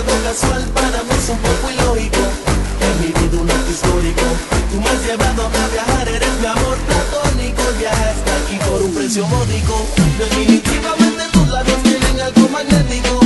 algo casual, para mí es un poco ilógico. He vivido un acto histórico. Tú me has llevado a viajar, eres mi amor platónico. Viaja hasta aquí por un precio módico. Definitivamente tus labios tienen algo magnético.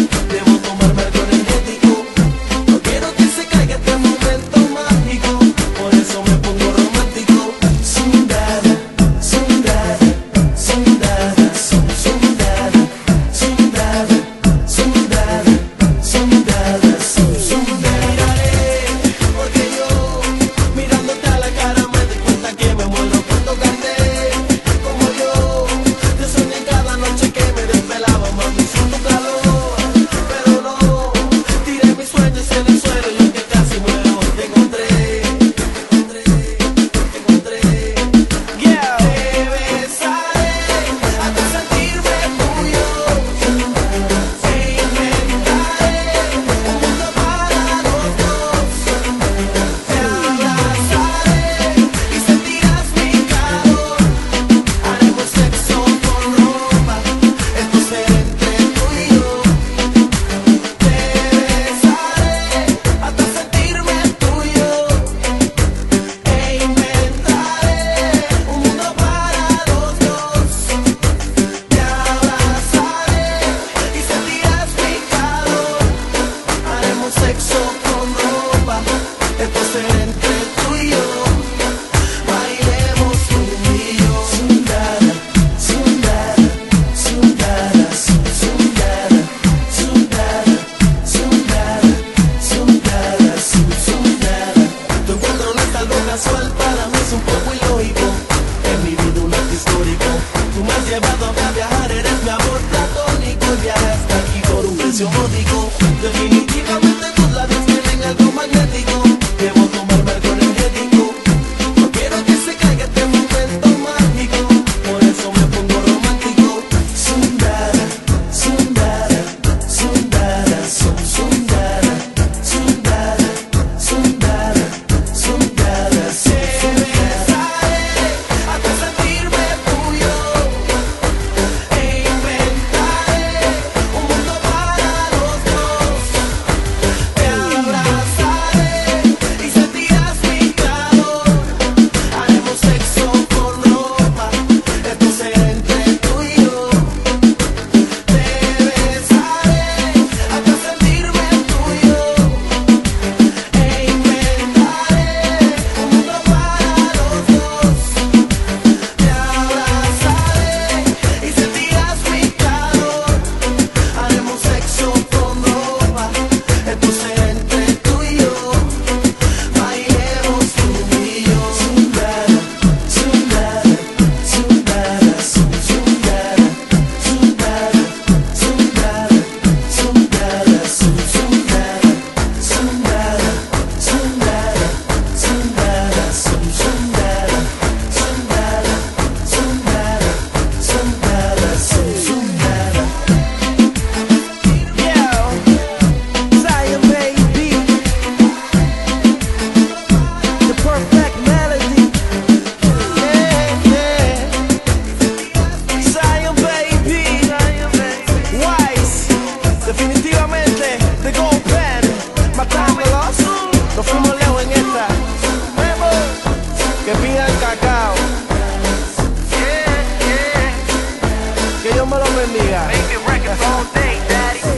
Come on, amiga. Making records all day, daddy.